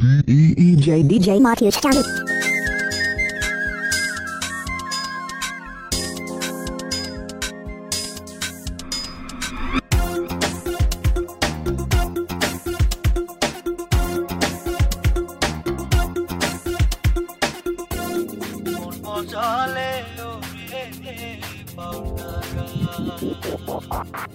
DJ DJ Matthew Channel. Oh,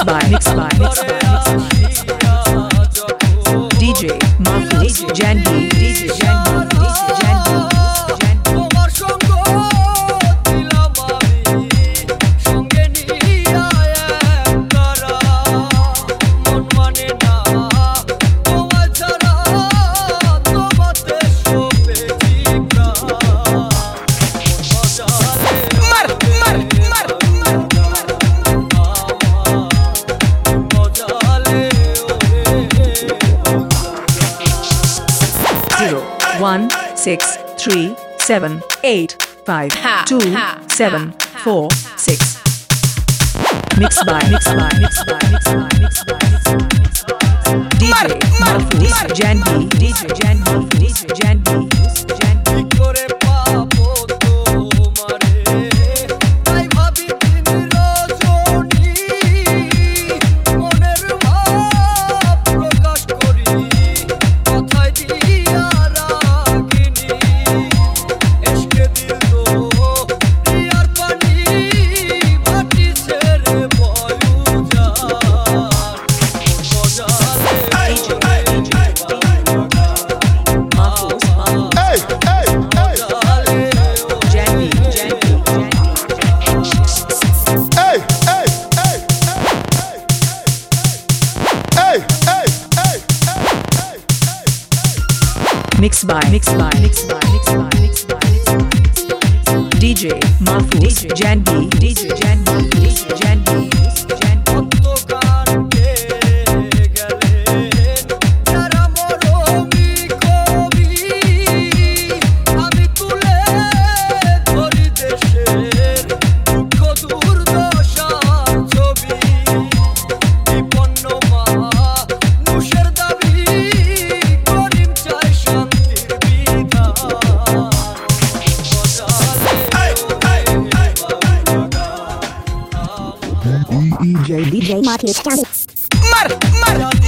Mixed by, by, by, by. DJ Mahfouz Janvi, DJ DJ Janvi. One six three seven eight five two seven four six. Mixed by, mixed by, mixed by, mixed by, mixed by, mixed by. DJ Mahfouz Janvi, DJ Janvi, DJ Janvi, Mixed by, mixed by, mixed by, mixed by, mixed by. DJ Mahfouz Janvi, DJ Janvi, DJ DJ Mar Mar